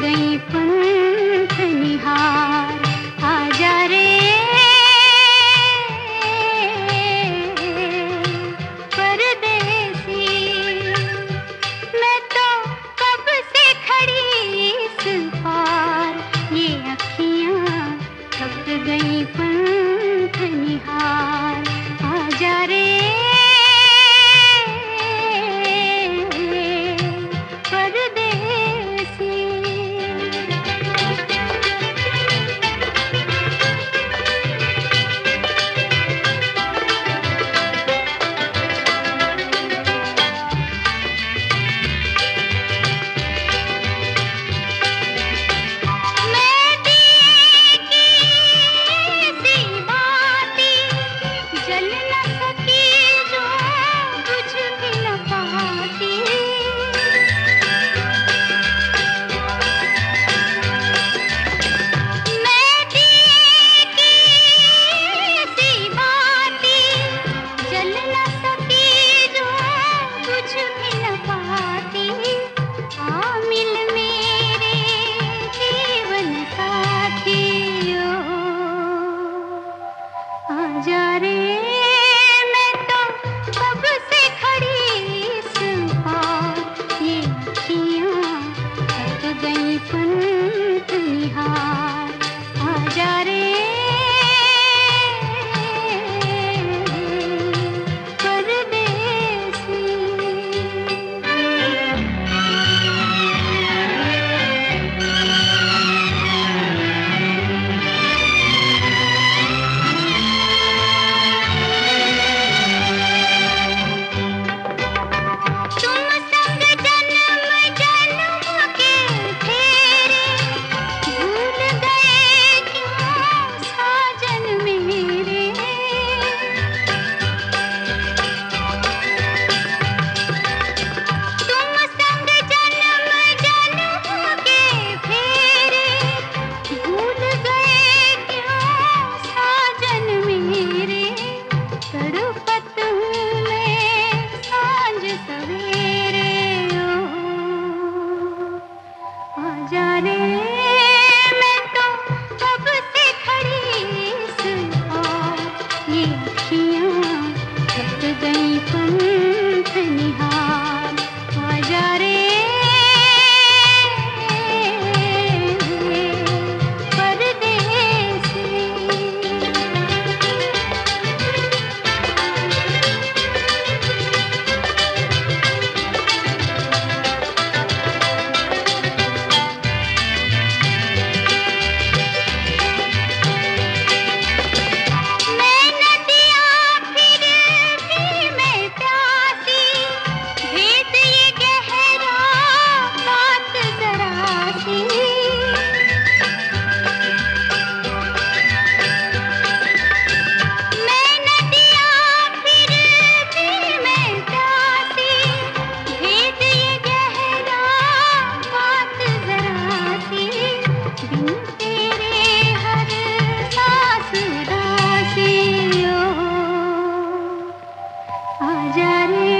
गई पंथ निहार। आजा रे। परदेसी, मैं तो कब से खड़ी इस ये अखियाँ कब गई पंथ निहार। आजा रे। হাজারে